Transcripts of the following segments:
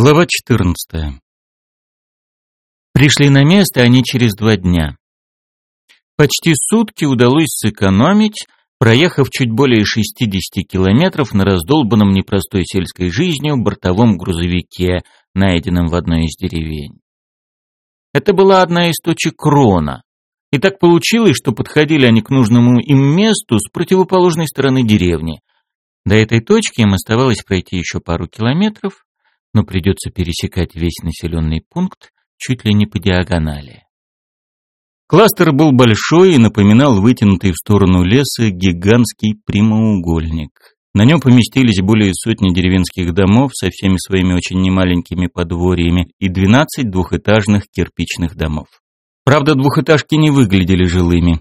Глава 14. Пришли на место они через два дня. Почти сутки удалось сэкономить, проехав чуть более 60 километров на раздолбанном непростой сельской жизнью бортовом грузовике, найденном в одной из деревень. Это была одна из точек Рона. И так получилось, что подходили они к нужному им месту с противоположной стороны деревни. До этой точки им оставалось пройти еще пару километров, но придется пересекать весь населенный пункт чуть ли не по диагонали. Кластер был большой и напоминал вытянутый в сторону леса гигантский прямоугольник. На нем поместились более сотни деревенских домов со всеми своими очень немаленькими подворьями и 12 двухэтажных кирпичных домов. Правда, двухэтажки не выглядели жилыми.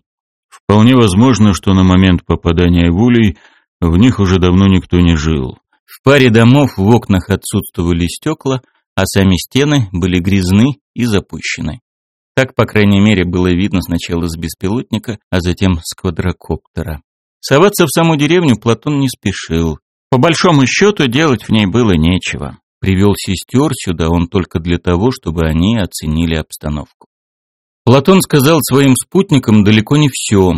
Вполне возможно, что на момент попадания в улей в них уже давно никто не жил. В паре домов в окнах отсутствовали стекла, а сами стены были грязны и запущены. Так, по крайней мере, было видно сначала с беспилотника, а затем с квадрокоптера. Соваться в саму деревню Платон не спешил. По большому счету, делать в ней было нечего. Привел сестер сюда он только для того, чтобы они оценили обстановку. Платон сказал своим спутникам далеко не все.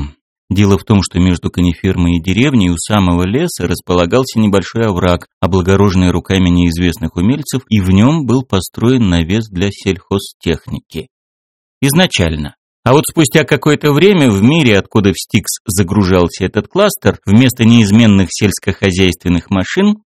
Дело в том, что между конифермой и деревней у самого леса располагался небольшой овраг, облагороженный руками неизвестных умельцев, и в нем был построен навес для сельхозтехники. Изначально. А вот спустя какое-то время в мире, откуда в Стикс загружался этот кластер, вместо неизменных сельскохозяйственных машин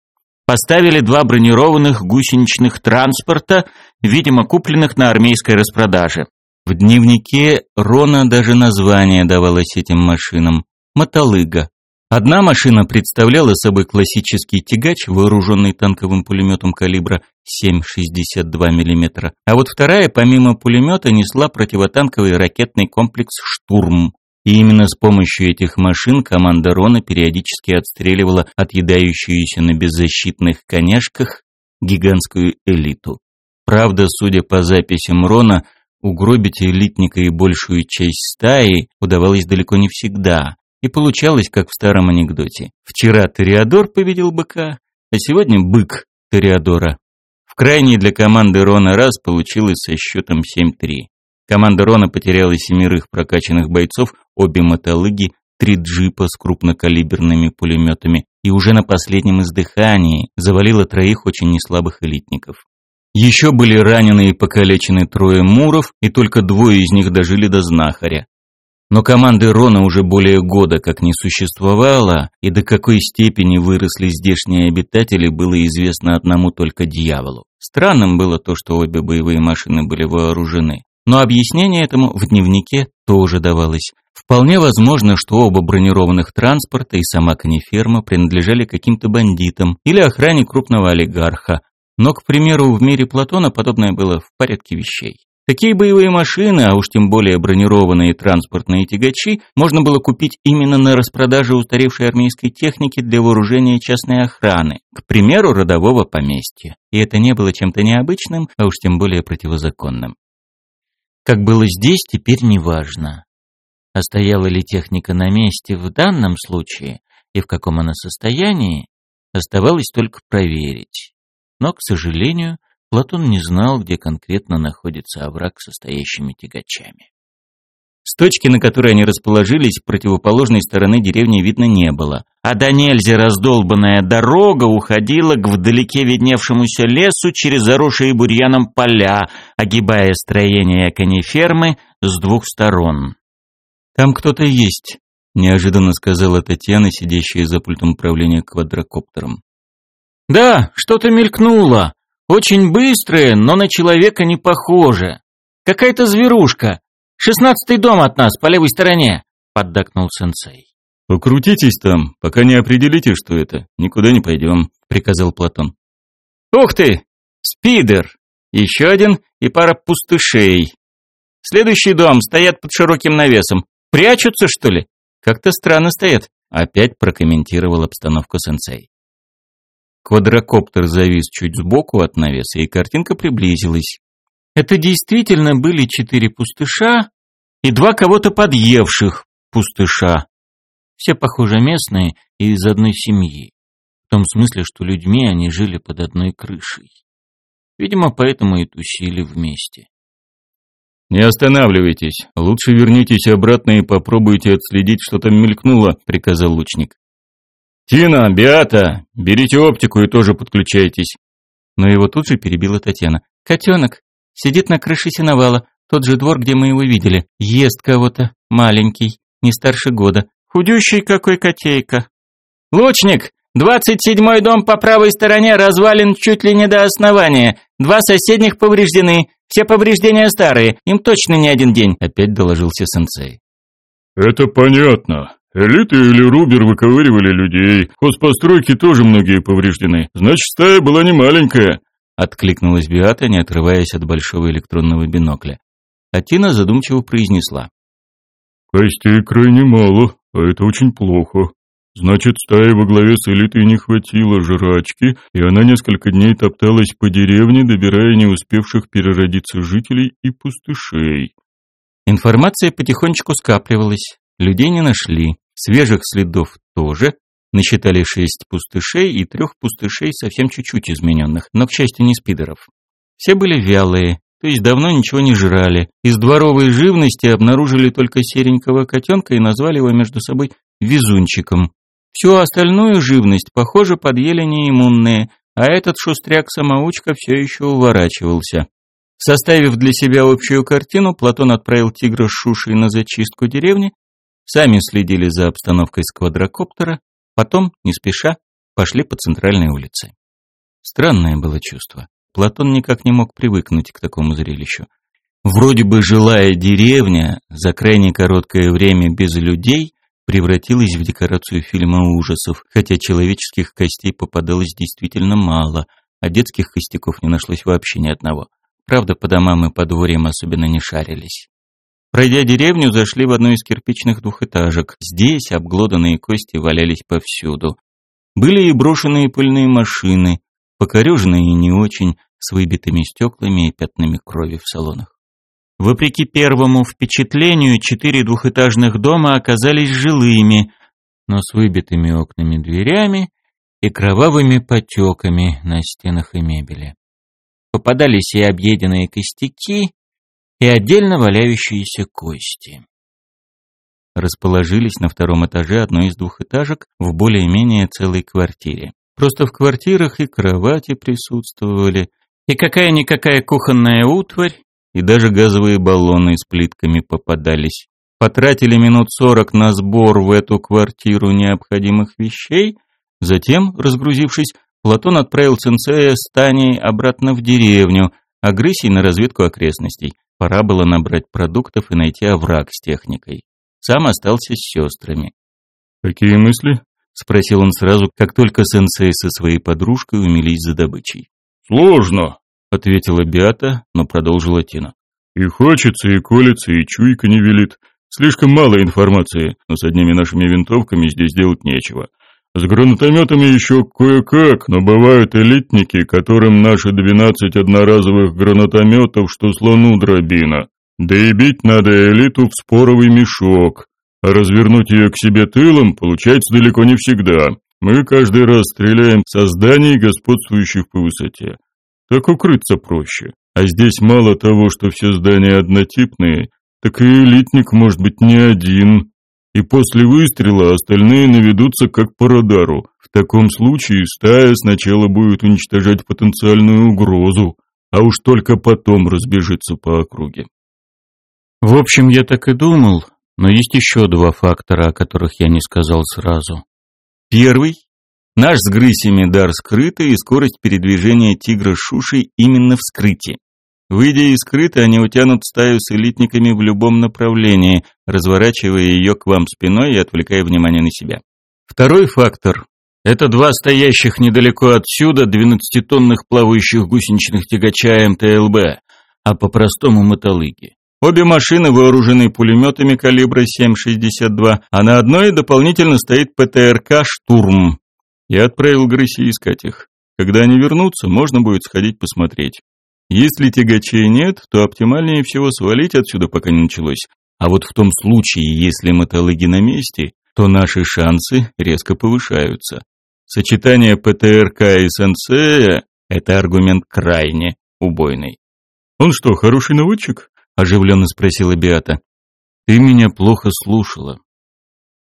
поставили два бронированных гусеничных транспорта, видимо, купленных на армейской распродаже. В дневнике Рона даже название давалось этим машинам – «Мотолыга». Одна машина представляла собой классический тягач, вооруженный танковым пулеметом калибра 7,62 мм, а вот вторая, помимо пулемета, несла противотанковый ракетный комплекс «Штурм». И именно с помощью этих машин команда Рона периодически отстреливала отъедающуюся на беззащитных коняшках гигантскую элиту. Правда, судя по записям Рона, Угробить элитника и большую часть стаи удавалось далеко не всегда, и получалось, как в старом анекдоте. Вчера Тореадор победил быка, а сегодня бык Тореадора. В крайней для команды Рона раз получилось со счетом 7-3. Команда Рона потеряла семерых прокачанных бойцов, обе мотолыги, три джипа с крупнокалиберными пулеметами и уже на последнем издыхании завалила троих очень неслабых элитников. Еще были ранены и покалечены трое муров, и только двое из них дожили до знахаря. Но команды Рона уже более года как не существовало, и до какой степени выросли здешние обитатели, было известно одному только дьяволу. Странным было то, что обе боевые машины были вооружены. Но объяснение этому в дневнике тоже давалось. Вполне возможно, что оба бронированных транспорта и сама кониферма принадлежали каким-то бандитам или охране крупного олигарха, но, к примеру, в мире Платона подобное было в порядке вещей. Такие боевые машины, а уж тем более бронированные транспортные тягачи, можно было купить именно на распродаже устаревшей армейской техники для вооружения частной охраны, к примеру, родового поместья. И это не было чем-то необычным, а уж тем более противозаконным. Как было здесь, теперь не важно. А стояла ли техника на месте в данном случае и в каком она состоянии, оставалось только проверить. Но, к сожалению, Платон не знал, где конкретно находится овраг со стоящими тягачами. С точки, на которой они расположились, противоположной стороны деревни видно не было, а до нельзя раздолбанная дорога уходила к вдалеке видневшемуся лесу через заросшие бурьяном поля, огибая строение конифермы с двух сторон. «Там кто-то есть», — неожиданно сказала Татьяна, сидящая за пультом управления квадрокоптером. Да, что-то мелькнуло. Очень быстрое, но на человека не похоже. Какая-то зверушка. Шестнадцатый дом от нас, по левой стороне, поддакнул сенсей. Покрутитесь там, пока не определите, что это. Никуда не пойдем, приказал Платон. Ух ты! Спидер! Еще один и пара пустышей. Следующий дом стоят под широким навесом. Прячутся, что ли? Как-то странно стоят. Опять прокомментировал обстановку сенсей. Квадрокоптер завис чуть сбоку от навеса, и картинка приблизилась. Это действительно были четыре пустыша и два кого-то подъевших пустыша. Все, похоже, местные и из одной семьи. В том смысле, что людьми они жили под одной крышей. Видимо, поэтому и тусили вместе. «Не останавливайтесь. Лучше вернитесь обратно и попробуйте отследить, что там мелькнуло», — приказал лучник. «Тина, Биата, берите оптику и тоже подключайтесь». Но его тут же перебила Татьяна. «Котенок, сидит на крыше сеновала, тот же двор, где мы его видели. Ест кого-то, маленький, не старше года. Худющий какой котейка». «Лучник, двадцать седьмой дом по правой стороне развален чуть ли не до основания. Два соседних повреждены, все повреждения старые, им точно не один день», — опять доложился сенсей. «Это понятно. Элиты или Рубер выковыривали людей. Хозпостройки тоже многие повреждены. Значит, стая была не маленькая», — откликнулась Биата, не отрываясь от большого электронного бинокля. А Тина задумчиво произнесла. «Костей крайне мало, а это очень плохо. Значит, стае во главе с элитой не хватило жрачки, и она несколько дней топталась по деревне, добирая не успевших переродиться жителей и пустышей. Информация потихонечку скапливалась, людей не нашли, свежих следов тоже, насчитали шесть пустышей и трех пустышей совсем чуть-чуть измененных, но, к счастью, не спидеров. Все были вялые, то есть давно ничего не жрали. Из дворовой живности обнаружили только серенького котенка и назвали его между собой везунчиком. Всю остальную живность, похоже, подъели неиммунные, а этот шустряк-самоучка все еще уворачивался. Составив для себя общую картину, Платон отправил тигра с Шушей на зачистку деревни, сами следили за обстановкой с квадрокоптера, потом, не спеша, пошли по центральной улице. Странное было чувство. Платон никак не мог привыкнуть к такому зрелищу. Вроде бы жилая деревня, за крайне короткое время без людей, превратилась в декорацию фильма ужасов, хотя человеческих костей попадалось действительно мало, а детских костяков не нашлось вообще ни одного. Правда, по домам и подворьям особенно не шарились. Пройдя деревню, зашли в одну из кирпичных двухэтажек. Здесь обглоданные кости валялись повсюду. Были и брошенные пыльные машины, покореженные и не очень, с выбитыми стеклами и пятнами крови в салонах. Вопреки первому впечатлению, четыре двухэтажных дома оказались жилыми, но с выбитыми окнами дверями и кровавыми потеками на стенах и мебели. Попадались и объеденные костяки, и отдельно валяющиеся кости. Расположились на втором этаже одной из двухэтажек в более-менее целой квартире. Просто в квартирах и кровати присутствовали, и какая-никакая кухонная утварь, и даже газовые баллоны с плитками попадались. Потратили минут сорок на сбор в эту квартиру необходимых вещей, затем, разгрузившись, Платон отправил сенсея с Таней обратно в деревню, а Грысей на разведку окрестностей. Пора было набрать продуктов и найти овраг с техникой. Сам остался с сестрами. «Какие мысли?» — спросил он сразу, как только сенсей со своей подружкой умились за добычей. «Сложно», ответила Биата, но продолжила Тина. И хочется, и колется, и чуйка не велит. Слишком мало информации, но с одними нашими винтовками здесь делать нечего. С гранатометами еще кое-как, но бывают элитники, которым наши двенадцать одноразовых гранатометов, что слону дробина. Да и бить надо элиту в споровый мешок, а развернуть ее к себе тылом получается далеко не всегда. Мы каждый раз стреляем со зданий, господствующих по высоте. Так укрыться проще. А здесь мало того, что все здания однотипные, так и элитник может быть не один. И после выстрела остальные наведутся как по радару. В таком случае стая сначала будет уничтожать потенциальную угрозу, а уж только потом разбежится по округе. В общем, я так и думал, но есть еще два фактора, о которых я не сказал сразу. Первый Наш с грысями дар скрытый и скорость передвижения тигра Шуши именно в скрытии. Выйдя из скрыта, они утянут стаю с элитниками в любом направлении, разворачивая ее к вам спиной и отвлекая внимание на себя. Второй фактор – это два стоящих недалеко отсюда 12-тонных плавающих гусеничных тягача МТЛБ, а по-простому мотолыги. Обе машины вооружены пулеметами калибра 7,62, а на одной дополнительно стоит ПТРК «Штурм», я отправил Грыси искать их. Когда они вернутся, можно будет сходить посмотреть. Если тягачей нет, то оптимальнее всего свалить отсюда, пока не началось. А вот в том случае, если мотологи на месте, то наши шансы резко повышаются. Сочетание ПТРК и сенсея – это аргумент крайне, убойной. «Он что, хороший наводчик?» — оживленно спросила Биата. «Ты меня плохо слушала.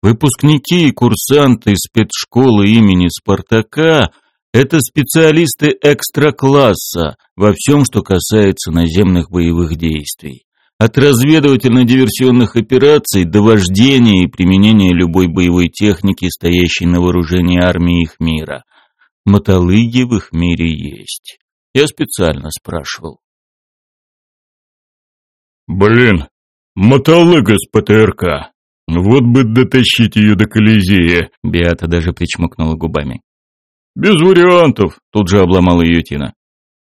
Выпускники и курсанты спецшколы имени Спартака – это специалисты экстра-класса во всем, что касается наземных боевых действий. От разведывательно-диверсионных операций до вождения и применения любой боевой техники, стоящей на вооружении армии их мира. Мотолыги в их мире есть. Я специально спрашивал. Блин, мотолыга с ПТРК. Вот бы дотащить ее до Колизея. Биата даже причмокнула губами. Без вариантов, тут же обломала ее Тина.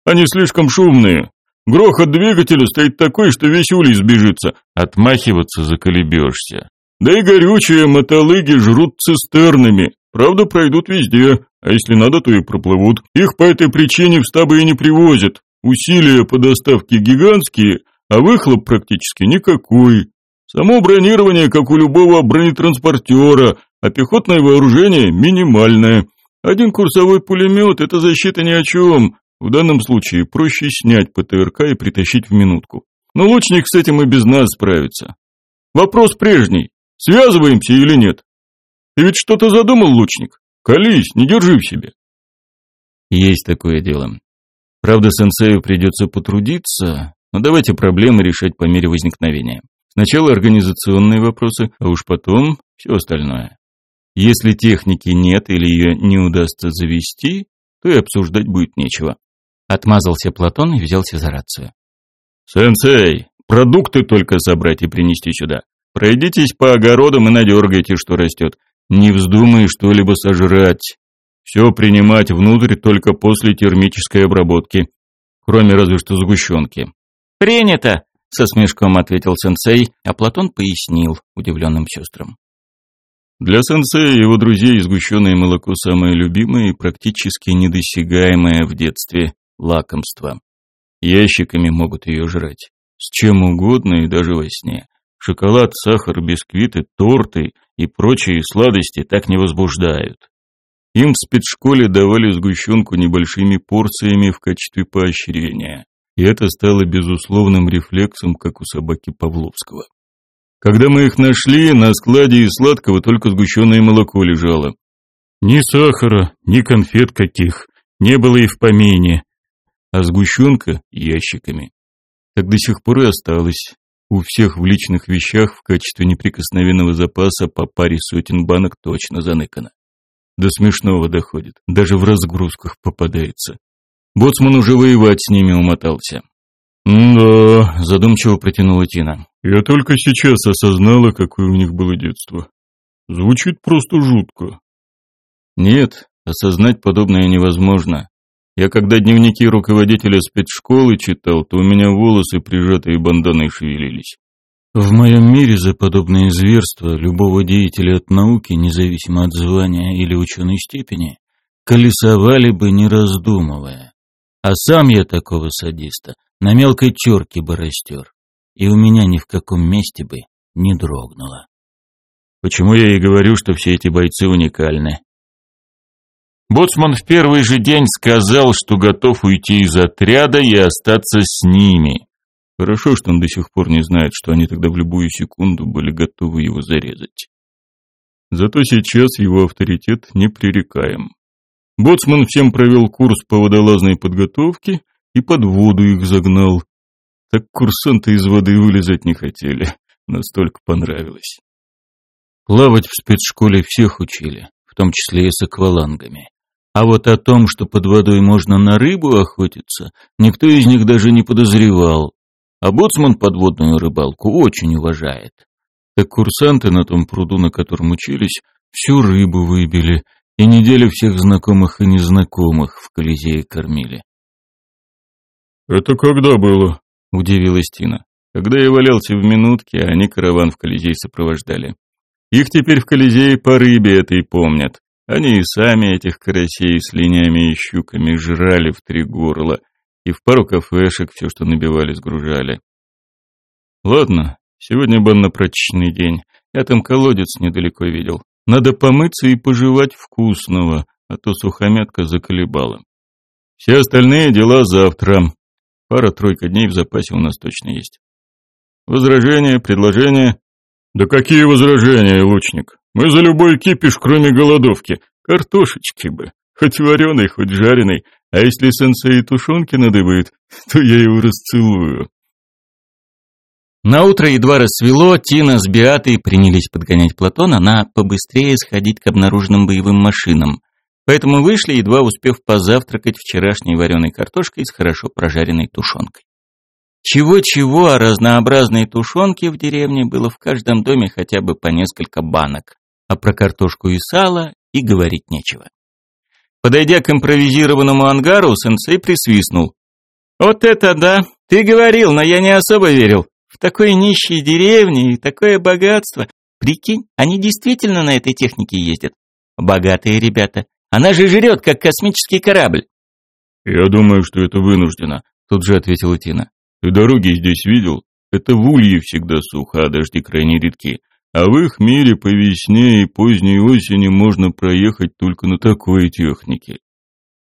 Они слишком шумные. Грохот двигателя стоит такой, что весь улей сбежится. Отмахиваться заколебешься. Да и горючие мотолыги жрут цистернами. Правда, пройдут везде, а если надо, то и проплывут. Их по этой причине в стабы и не привозят. Усилия по доставке гигантские, а выхлоп практически никакой. Само бронирование, как у любого бронетранспортера, а пехотное вооружение минимальное. Один курсовой пулемет – это защита ни о чем, в данном случае проще снять ПТРК и притащить в минутку. Но лучник с этим и без нас справится. Вопрос прежний. Связываемся или нет? Ты ведь что-то задумал, лучник? Колись, не держи в себе. Есть такое дело. Правда, сенсею придется потрудиться, но давайте проблемы решать по мере возникновения. Сначала организационные вопросы, а уж потом все остальное. Если техники нет или ее не удастся завести, то и обсуждать будет нечего. Отмазался Платон и взялся за рацию. «Сенсей, продукты только собрать и принести сюда. Пройдитесь по огородам и надергайте, что растет. Не вздумай что-либо сожрать. Все принимать внутрь только после термической обработки, кроме разве что сгущенки». «Принято!» — со смешком ответил сенсей, а Платон пояснил удивленным сестрам. Для сенсея и его друзей сгущенное молоко самое любимое и практически недосягаемое в детстве лакомство. Ящиками могут ее жрать. С чем угодно и даже во сне. Шоколад, сахар, бисквиты, торты и прочие сладости так не возбуждают. Им в спецшколе давали сгущенку небольшими порциями в качестве поощрения. И это стало безусловным рефлексом, как у собаки Павловского. Когда мы их нашли, на складе из сладкого только сгущенное молоко лежало. Ни сахара, ни конфет каких, не было и в помине а сгущенка – ящиками. Так до сих пор и осталось. У всех в личных вещах в качестве неприкосновенного запаса по паре сотен банок точно заныкано. До смешного доходит, даже в разгрузках попадается. Боцман уже воевать с ними умотался. «Да», – задумчиво протянула Тина. «Я только сейчас осознала, какое у них было детство. Звучит просто жутко». «Нет, осознать подобное невозможно. Я когда дневники руководителя спецшколы читал, то у меня волосы прижатые банданой шевелились. В моем мире за подобные зверства любого деятеля от науки, независимо от звания или ученой степени, колесовали бы не раздумывая. А сам я такого садиста на мелкой терке бы растер, и у меня ни в каком месте бы не дрогнуло. Почему я и говорю, что все эти бойцы уникальны? Боцман в первый же день сказал, что готов уйти из отряда и остаться с ними. Хорошо, что он до сих пор не знает, что они тогда в любую секунду были готовы его зарезать. Зато сейчас его авторитет непререкаем. Боцман всем провел курс по водолазной подготовке и под воду их загнал. Так курсанты из воды вылезать не хотели, настолько понравилось. Плавать в спецшколе всех учили, в том числе и с аквалангами. А вот о том, что под водой можно на рыбу охотиться, никто из них даже не подозревал. А боцман подводную рыбалку очень уважает. Так курсанты на том пруду, на котором учились, всю рыбу выбили, и неделю всех знакомых и незнакомых в Колизее кормили. «Это когда было?» — удивилась Тина. «Когда я валялся в минутке, они караван в Колизей сопровождали. Их теперь в Колизее по рыбе этой помнят. Они и сами этих карасей с линями и щуками жрали в три горла, и в пару кафешек все, что набивали, сгружали. Ладно, сегодня банно-прачечный день. Я там колодец недалеко видел. Надо помыться и пожевать вкусного, а то сухомятка заколебала. Все остальные дела завтра. Пара-тройка дней в запасе у нас точно есть. Возражения, предложения? Да какие возражения, лучник? Мы за любой кипиш, кроме голодовки. Картошечки бы. Хоть вареной, хоть жареной. А если сенсей тушенки надыбает, то я его расцелую. На утро едва рассвело, Тина с Биатой принялись подгонять Платона на побыстрее сходить к обнаруженным боевым машинам. Поэтому вышли, едва успев позавтракать вчерашней вареной картошкой с хорошо прожаренной тушенкой. Чего-чего, а разнообразной тушенки в деревне было в каждом доме хотя бы по несколько банок. А про картошку и сало и говорить нечего. Подойдя к импровизированному ангару, сенсей присвистнул. «Вот это да! Ты говорил, но я не особо верил. В такой нищей деревне и такое богатство. Прикинь, они действительно на этой технике ездят. Богатые ребята. Она же жрет, как космический корабль. Я думаю, что это вынуждено, тут же ответила Тина. Ты дороги здесь видел? Это в улье всегда сухо, а дожди крайне редки. А в их мире по весне и поздней осени можно проехать только на такой технике.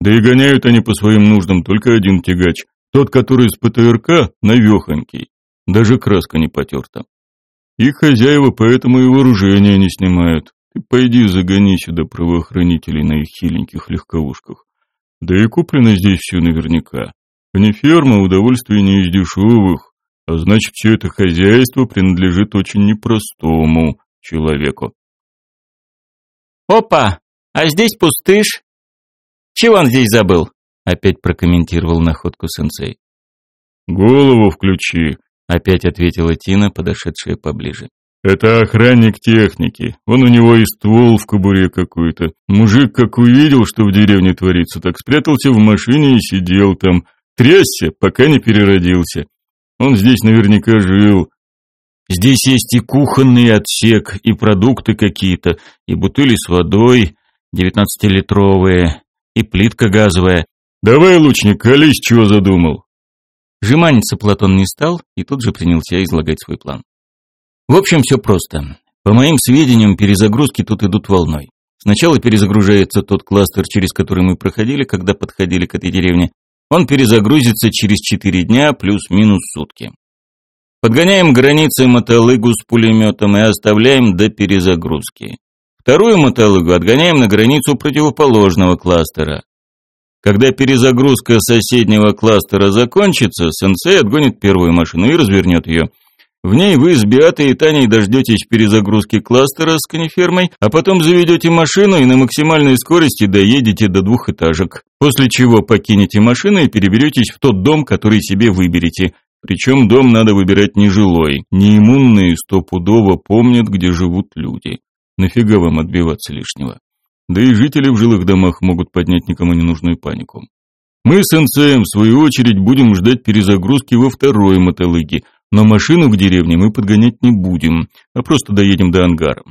Да и гоняют они по своим нуждам только один тягач, тот, который с ПТРК, навехонький. Даже краска не потерта. Их хозяева поэтому и вооружение не снимают. Ты пойди загони сюда правоохранителей на их хиленьких легковушках. Да и куплено здесь все наверняка. Не ферма, удовольствие не из дешевых, а значит, все это хозяйство принадлежит очень непростому человеку. «Опа! А здесь пустыш! Чего он здесь забыл?» Опять прокомментировал находку сенсей. «Голову включи», Опять ответила Тина, подошедшая поближе. Это охранник техники. Он у него и ствол в кобуре какой-то. Мужик, как увидел, что в деревне творится, так спрятался в машине и сидел там. Трясся, пока не переродился. Он здесь наверняка жил. Здесь есть и кухонный отсек, и продукты какие-то, и бутыли с водой, девятнадцатилитровые, и плитка газовая. Давай, лучник, колись, чего задумал. Жеманиться Платон не стал и тут же принялся излагать свой план. В общем, все просто. По моим сведениям, перезагрузки тут идут волной. Сначала перезагружается тот кластер, через который мы проходили, когда подходили к этой деревне. Он перезагрузится через 4 дня плюс-минус сутки. Подгоняем границы мотолыгу с пулеметом и оставляем до перезагрузки. Вторую мотолыгу отгоняем на границу противоположного кластера. Когда перезагрузка соседнего кластера закончится, сенсей отгонит первую машину и развернет ее. В ней вы с Биатой и Таней дождетесь перезагрузки кластера с канифермой, а потом заведете машину и на максимальной скорости доедете до двухэтажек. После чего покинете машину и переберетесь в тот дом, который себе выберете. Причем дом надо выбирать не жилой. Неиммунные стопудово помнят, где живут люди. Нафига вам отбиваться лишнего? Да и жители в жилых домах могут поднять никому не нужную панику. Мы с НЦМ, в свою очередь, будем ждать перезагрузки во второй мотолыге, но машину к деревне мы подгонять не будем, а просто доедем до ангара.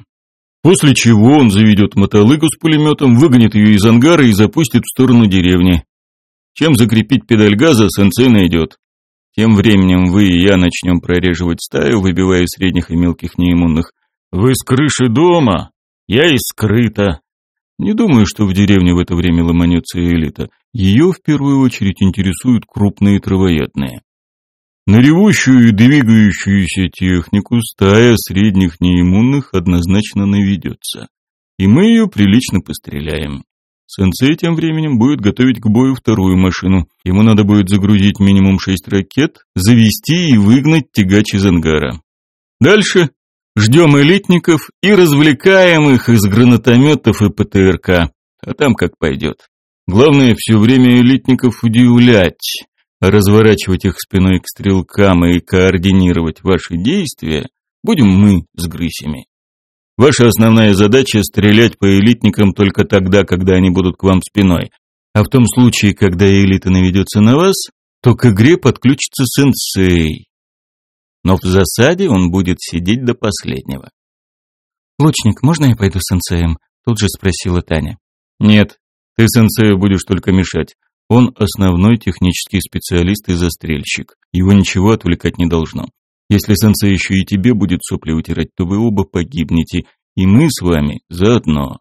После чего он заведет мотолыгу с пулеметом, выгонит ее из ангара и запустит в сторону деревни. Чем закрепить педаль газа, сенсей найдет. Тем временем вы и я начнем прореживать стаю, выбивая средних и мелких неиммунных. Вы с крыши дома, я из скрыта. Не думаю, что в деревне в это время ломанется элита. Ее в первую очередь интересуют крупные травоядные. На ревущую и двигающуюся технику стая средних неиммунных однозначно наведется. И мы ее прилично постреляем. Сенсей тем временем будет готовить к бою вторую машину. Ему надо будет загрузить минимум шесть ракет, завести и выгнать тягач из ангара. Дальше Ждем элитников и развлекаем их из гранатометов и ПТРК. А там как пойдет. Главное все время элитников удивлять, разворачивать их спиной к стрелкам и координировать ваши действия будем мы с грысями. Ваша основная задача – стрелять по элитникам только тогда, когда они будут к вам спиной. А в том случае, когда элита наведется на вас, то к игре подключится сенсей но в засаде он будет сидеть до последнего. «Лучник, можно я пойду с сенсеем?» – тут же спросила Таня. «Нет, ты сенсею будешь только мешать. Он основной технический специалист и застрельщик. Его ничего отвлекать не должно. Если сенсей еще и тебе будет сопли утирать, то вы оба погибнете, и мы с вами заодно.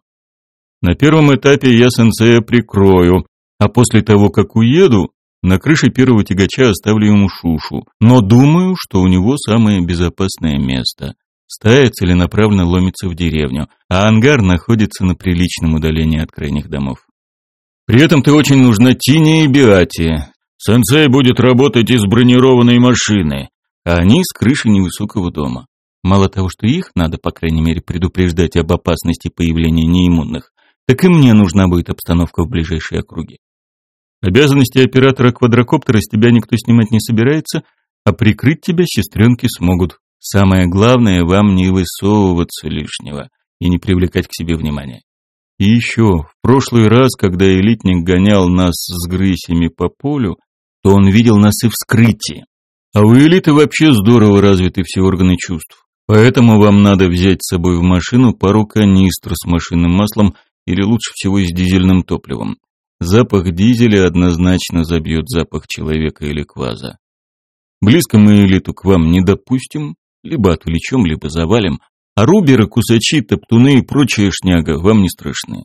На первом этапе я сенсея прикрою, а после того, как уеду, На крыше первого тягача оставлю ему шушу, но думаю, что у него самое безопасное место. Стая целенаправленно ломится в деревню, а ангар находится на приличном удалении от крайних домов. При этом ты очень нужна Тине и Биате. Сенсей будет работать из бронированной машины, а они с крыши невысокого дома. Мало того, что их надо, по крайней мере, предупреждать об опасности появления неиммунных, так и мне нужна будет обстановка в ближайшей округе. Обязанности оператора квадрокоптера с тебя никто снимать не собирается, а прикрыть тебя сестренки смогут. Самое главное, вам не высовываться лишнего и не привлекать к себе внимания. И еще, в прошлый раз, когда элитник гонял нас с грысями по полю, то он видел нас и в скрытии. А у элиты вообще здорово развиты все органы чувств. Поэтому вам надо взять с собой в машину пару канистр с машинным маслом или лучше всего с дизельным топливом. Запах дизеля однозначно забьет запах человека или кваза. Близко мы элиту к вам не допустим, либо отвлечем, либо завалим, а руберы, кусачи, топтуны и прочая шняга вам не страшны.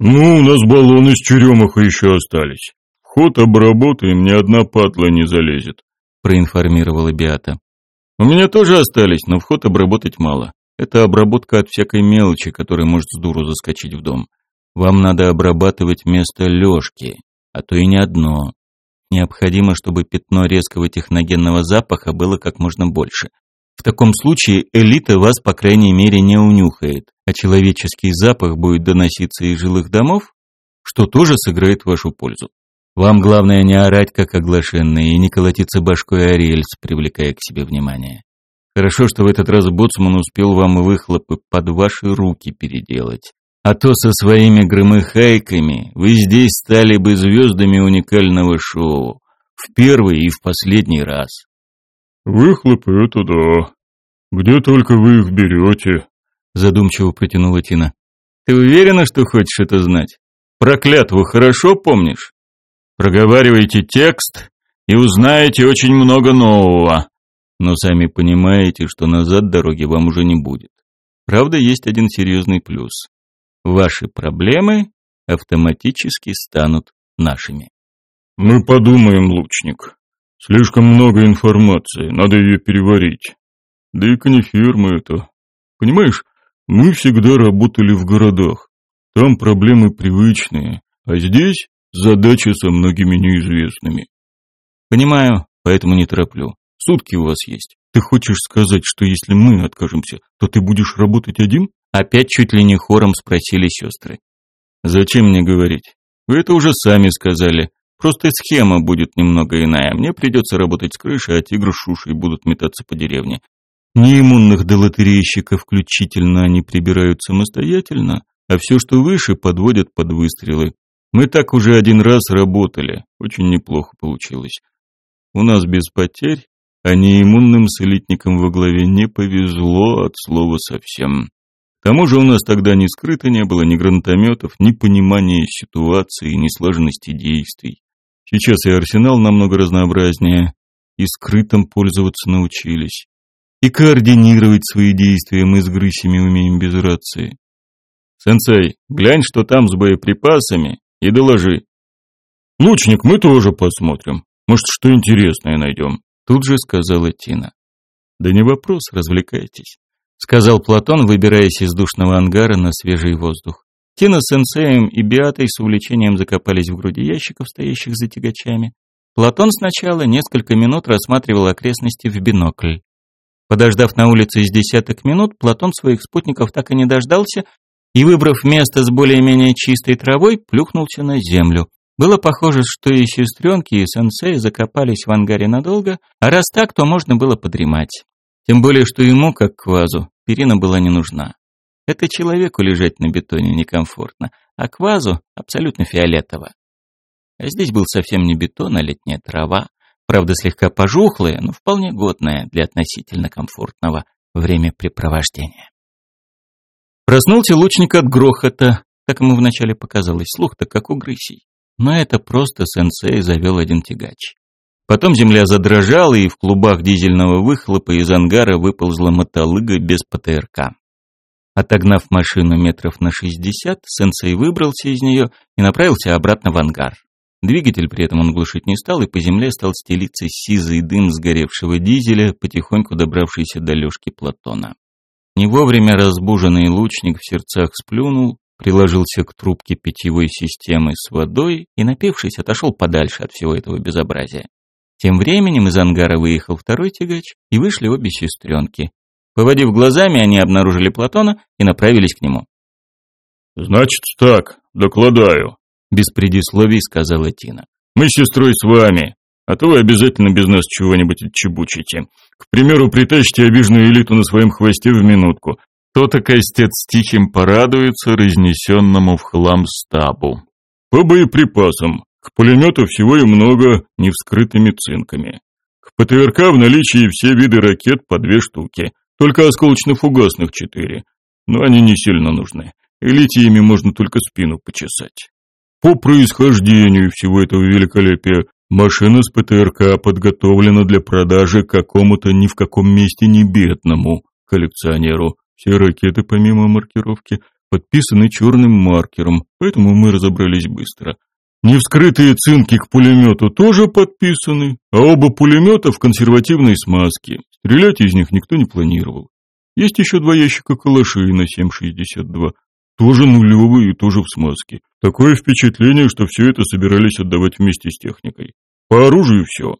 Ну, у нас баллоны с черемаха еще остались. Ход обработаем, ни одна патла не залезет, проинформировала Биата. У меня тоже остались, но вход обработать мало. Это обработка от всякой мелочи, которая может с дуру заскочить в дом. Вам надо обрабатывать место лёжки, а то и не одно. Необходимо, чтобы пятно резкого техногенного запаха было как можно больше. В таком случае элита вас, по крайней мере, не унюхает, а человеческий запах будет доноситься из жилых домов, что тоже сыграет вашу пользу. Вам главное не орать, как оглашенные, и не колотиться башкой о рельс, привлекая к себе внимание. Хорошо, что в этот раз боцман успел вам выхлопы под ваши руки переделать. А то со своими громыхайками вы здесь стали бы звездами уникального шоу. В первый и в последний раз. «Выхлопы — это да. Где только вы их берете?» Задумчиво протянула Тина. «Ты уверена, что хочешь это знать? Проклятву хорошо помнишь? Проговаривайте текст и узнаете очень много нового. Но сами понимаете, что назад дороги вам уже не будет. Правда, есть один серьезный плюс. Ваши проблемы автоматически станут нашими. Мы подумаем, лучник. Слишком много информации, надо ее переварить. Да и канифирмы это. Понимаешь, мы всегда работали в городах. Там проблемы привычные, а здесь задача со многими неизвестными. Понимаю, поэтому не тороплю. Сутки у вас есть. Ты хочешь сказать, что если мы откажемся, то ты будешь работать один? Опять чуть ли не хором спросили сестры. Зачем мне говорить? Вы это уже сами сказали. Просто схема будет немного иная. Мне придется работать с крыши, а тигр с шушей будут метаться по деревне. Неиммунных до лотерейщиков включительно они прибирают самостоятельно, а все, что выше, подводят под выстрелы. Мы так уже один раз работали. Очень неплохо получилось. У нас без потерь, а неиммунным с элитником во главе не повезло от слова совсем. К тому же у нас тогда ни скрыто не было ни гранатометов, ни понимания ситуации, ни слаженности действий. Сейчас и арсенал намного разнообразнее, и скрытым пользоваться научились. И координировать свои действия мы с грысями умеем без рации. Сенсей, глянь, что там с боеприпасами, и доложи. Лучник, мы тоже посмотрим. Может, что интересное найдем. Тут же сказала Тина. Да не вопрос, развлекайтесь. Сказал Платон, выбираясь из душного ангара на свежий воздух. Тина с сенсеем и Биатой с увлечением закопались в груди ящиков, стоящих за тягачами. Платон сначала несколько минут рассматривал окрестности в бинокль. Подождав на улице из десяток минут, Платон своих спутников так и не дождался и, выбрав место с более-менее чистой травой, плюхнулся на землю. Было похоже, что и сестренки, и сенсей закопались в ангаре надолго, а раз так, то можно было подремать. Тем более, что ему, как квазу, перина была не нужна. Это человеку лежать на бетоне некомфортно, а квазу абсолютно фиолетово. А здесь был совсем не бетон, а летняя трава, правда слегка пожухлая, но вполне годная для относительно комфортного времяпрепровождения. Проснулся лучник от грохота, так ему вначале показалось, слух-то как у грысей. Но это просто сенсей завел один тягач. Потом земля задрожала, и в клубах дизельного выхлопа из ангара выползла мотолыга без ПТРК. Отогнав машину метров на шестьдесят, сенсей выбрался из нее и направился обратно в ангар. Двигатель при этом он глушить не стал, и по земле стал стелиться сизый дым сгоревшего дизеля, потихоньку добравшийся до лёжки Платона. Не вовремя разбуженный лучник в сердцах сплюнул, приложился к трубке питьевой системы с водой и, напившись, отошел подальше от всего этого безобразия. Тем временем из ангара выехал второй тягач, и вышли обе сестренки. Поводив глазами, они обнаружили Платона и направились к нему. «Значит так, докладаю», — без предисловий сказала Тина. «Мы с сестрой с вами, а то вы обязательно без нас чего-нибудь отчебучите. К примеру, притащите обиженную элиту на своем хвосте в минутку. То-то костец тихим порадуется разнесенному в хлам стабу. По боеприпасам. К пулемету всего и много невскрытыми цинками. К ПТРК в наличии все виды ракет по две штуки. Только осколочно-фугасных четыре. Но они не сильно нужны. Элите ими можно только спину почесать. По происхождению всего этого великолепия машина с ПТРК подготовлена для продажи какому-то ни в каком месте не бедному коллекционеру. Все ракеты, помимо маркировки, подписаны черным маркером, поэтому мы разобрались быстро. Невскрытые цинки к пулемету тоже подписаны, а оба пулемета в консервативной смазке. Стрелять из них никто не планировал. Есть еще два ящика калашей на 7,62. Тоже нулевые и тоже в смазке. Такое впечатление, что все это собирались отдавать вместе с техникой. По оружию все.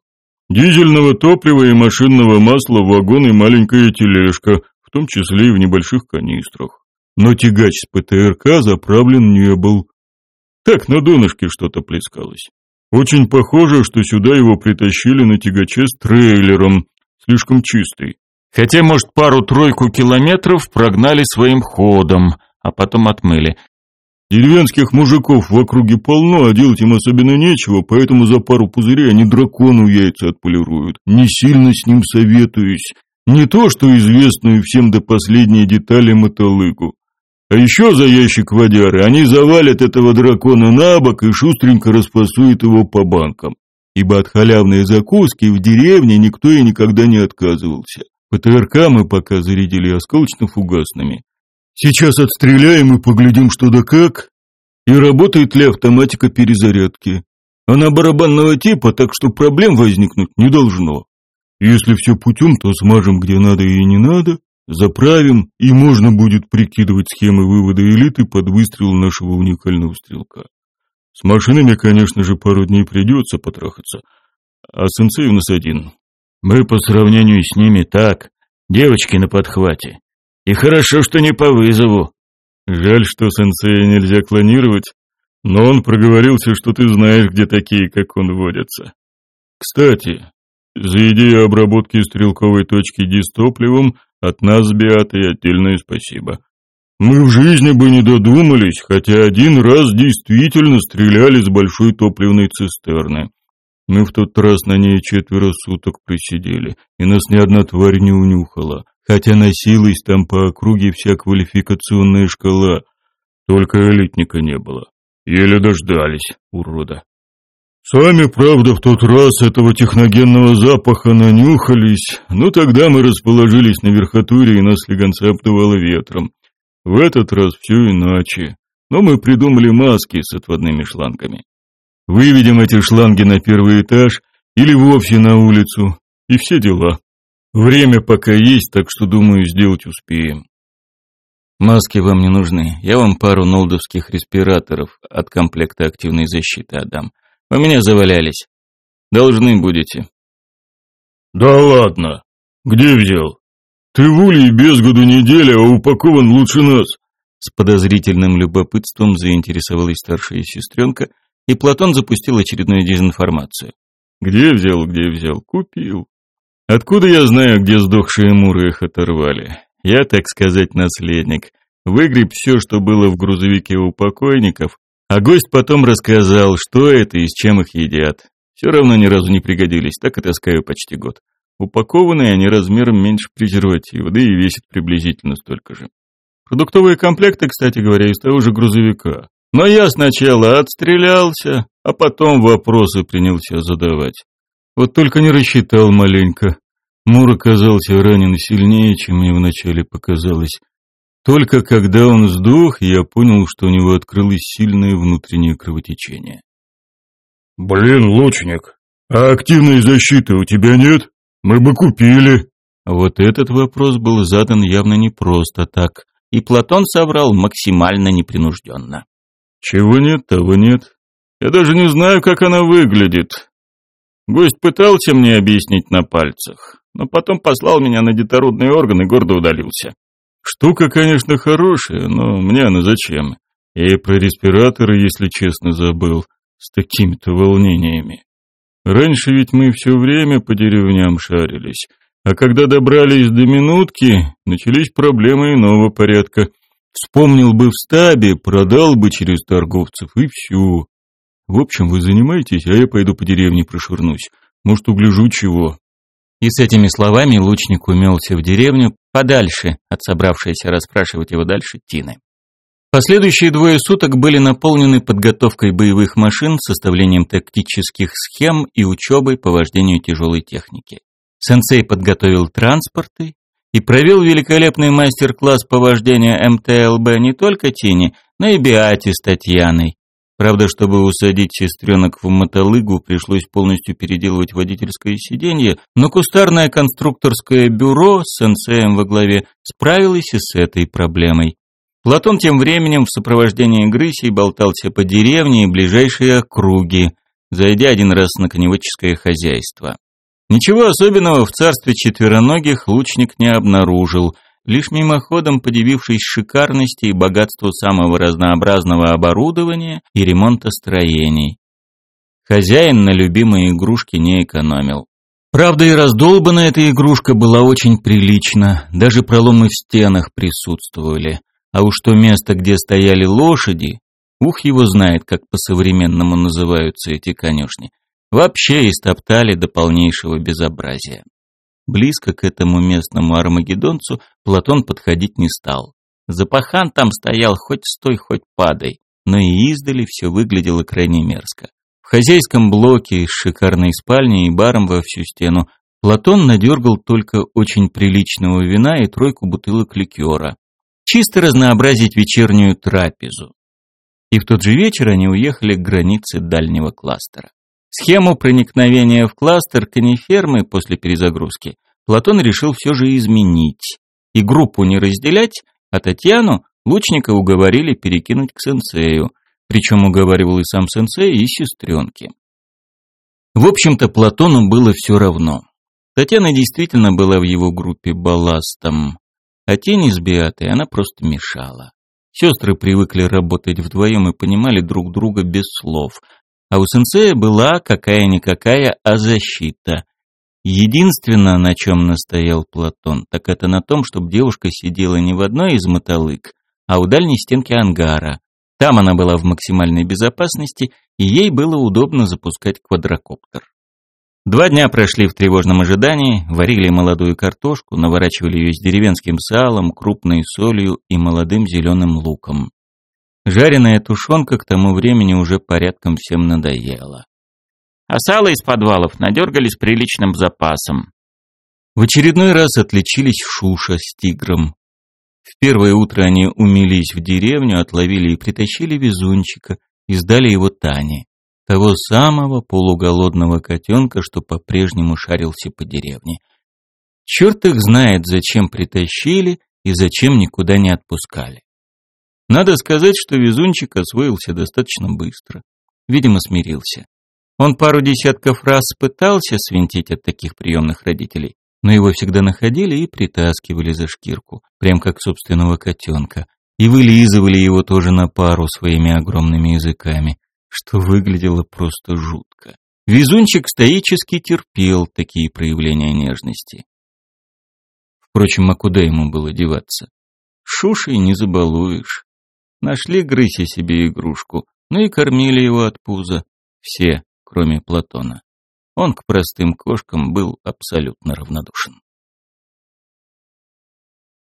Дизельного топлива и машинного масла, вагон и маленькая тележка, в том числе и в небольших канистрах. Но тягач с ПТРК заправлен не был. Так на донышке что-то плескалось. Очень похоже, что сюда его притащили на тягаче с трейлером, слишком чистый. Хотя, может, пару-тройку километров прогнали своим ходом – а потом отмыли. Деревенских мужиков в округе полно, а делать им особенно нечего, поэтому за пару пузырей они дракону яйца отполируют. Не сильно с ним советуюсь. Не то, что известную всем до последней детали мотолыгу. А еще за ящик водяры они завалят этого дракона на бок и шустренько распасуют его по банкам. Ибо от халявной закуски в деревне никто и никогда не отказывался. ПТРК мы пока зарядили осколочно-фугасными. Сейчас отстреляем и поглядим, что да как. И работает ли автоматика перезарядки. Она барабанного типа, так что проблем возникнуть не должно. Если все путем, то смажем где надо и не надо, заправим, и можно будет прикидывать схемы вывода элиты под выстрел нашего уникального стрелка. С машинами, конечно же, пару дней придется потрахаться, а сенсей у нас один. Мы по сравнению с ними так, девочки на подхвате. И хорошо, что не по вызову. Жаль, что сенсея нельзя клонировать, но он проговорился, что ты знаешь, где такие, как он, водятся. Кстати, за идею обработки стрелковой точки дистопливом от нас с Беатой отдельное спасибо. Мы в жизни бы не додумались, хотя один раз действительно стреляли с большой топливной цистерны. Мы в тот раз на ней четверо суток присидели, и нас ни одна тварь не унюхала хотя носилась там по округе вся квалификационная шкала, только элитника не было. Еле дождались, урода. Сами, правда, в тот раз этого техногенного запаха нанюхались, но тогда мы расположились на верхотуре и нас слегонца обдувало ветром. В этот раз все иначе, но мы придумали маски с отводными шлангами. Выведем эти шланги на первый этаж или вовсе на улицу, и все дела. Время пока есть, так что, думаю, сделать успеем. Маски вам не нужны. Я вам пару нолдовских респираторов от комплекта активной защиты отдам. У меня завалялись. Должны будете. Да ладно. Где взял? Ты в улей без году неделя, а упакован лучше нас. С подозрительным любопытством заинтересовалась старшая сестренка, и Платон запустил очередную дезинформацию. Где взял, где взял? Купил. Откуда я знаю, где сдохшие муры их оторвали? Я, так сказать, наследник. Выгреб все, что было в грузовике у покойников, а гость потом рассказал, что это и с чем их едят. Все равно ни разу не пригодились, так и таскаю почти год. Упакованные они размером меньше презерватива, да и весят приблизительно столько же. Продуктовые комплекты, кстати говоря, из того же грузовика. Но я сначала отстрелялся, а потом вопросы принялся задавать. Вот только не рассчитал маленько. Мур оказался ранен сильнее, чем мне вначале показалось. Только когда он сдох, я понял, что у него открылось сильное внутреннее кровотечение. «Блин, лучник, а активной защиты у тебя нет? Мы бы купили». Вот этот вопрос был задан явно не просто так, и Платон соврал максимально непринужденно. «Чего нет, того нет. Я даже не знаю, как она выглядит. Гость пытался мне объяснить на пальцах, но потом послал меня на детородный орган и гордо удалился. Штука, конечно, хорошая, но мне она зачем? Я и про респираторы, если честно, забыл, с такими-то волнениями. Раньше ведь мы все время по деревням шарились, а когда добрались до минутки, начались проблемы иного порядка. Вспомнил бы в стабе, продал бы через торговцев и все. В общем, вы занимаетесь, а я пойду по деревне прошвырнусь. Может, угляжу чего. И с этими словами лучник умелся в деревню, подальше от собравшейся расспрашивать его дальше Тины. Последующие двое суток были наполнены подготовкой боевых машин, составлением тактических схем и учебой по вождению тяжелой техники. Сенсей подготовил транспорты и провел великолепный мастер-класс по вождению МТЛБ не только Тине, но и Биате с Татьяной, Правда, чтобы усадить сестренок в мотолыгу, пришлось полностью переделывать водительское сиденье, но кустарное конструкторское бюро с сенсеем во главе справилось и с этой проблемой. Платон тем временем в сопровождении Грысей болтался по деревне и ближайшие округи, зайдя один раз на коневодческое хозяйство. Ничего особенного в царстве четвероногих лучник не обнаружил – лишь мимоходом подивившись шикарности и богатству самого разнообразного оборудования и ремонта строений. Хозяин на любимые игрушки не экономил. Правда, и раздолбана эта игрушка была очень прилично, даже проломы в стенах присутствовали. А уж то место, где стояли лошади, ух его знает, как по-современному называются эти конюшни, вообще истоптали до полнейшего безобразия. Близко к этому местному армагеддонцу Платон подходить не стал. Запахан там стоял хоть стой, хоть падай, но и издали все выглядело крайне мерзко. В хозяйском блоке с шикарной спальней и баром во всю стену Платон надергал только очень приличного вина и тройку бутылок ликера. Чисто разнообразить вечернюю трапезу. И в тот же вечер они уехали к границе дальнего кластера. Схему проникновения в кластер конифермы после перезагрузки Платон решил все же изменить и группу не разделять, а Татьяну лучника уговорили перекинуть к сенсею, причем уговаривал и сам сенсей, и сестренки. В общем-то, Платону было все равно. Татьяна действительно была в его группе балластом, а тени с Беатой она просто мешала. Сестры привыкли работать вдвоем и понимали друг друга без слов, а у сенсея была какая-никакая, а защита. Единственное, на чем настоял Платон, так это на том, чтобы девушка сидела не в одной из мотолык, а у дальней стенки ангара. Там она была в максимальной безопасности, и ей было удобно запускать квадрокоптер. Два дня прошли в тревожном ожидании, варили молодую картошку, наворачивали ее с деревенским салом, крупной солью и молодым зеленым луком. Жареная тушенка к тому времени уже порядком всем надоела. А сало из подвалов надергали с приличным запасом. В очередной раз отличились Шуша с тигром. В первое утро они умились в деревню, отловили и притащили везунчика и сдали его Тане, того самого полуголодного котенка, что по-прежнему шарился по деревне. Черт их знает, зачем притащили и зачем никуда не отпускали. Надо сказать, что везунчик освоился достаточно быстро. Видимо, смирился. Он пару десятков раз пытался свинтить от таких приемных родителей, но его всегда находили и притаскивали за шкирку, прям как собственного котенка, и вылизывали его тоже на пару своими огромными языками, что выглядело просто жутко. Везунчик стоически терпел такие проявления нежности. Впрочем, а куда ему было деваться? Шушей не забалуешь. Нашли грыси себе игрушку, ну и кормили его от пуза. Все, кроме Платона. Он к простым кошкам был абсолютно равнодушен.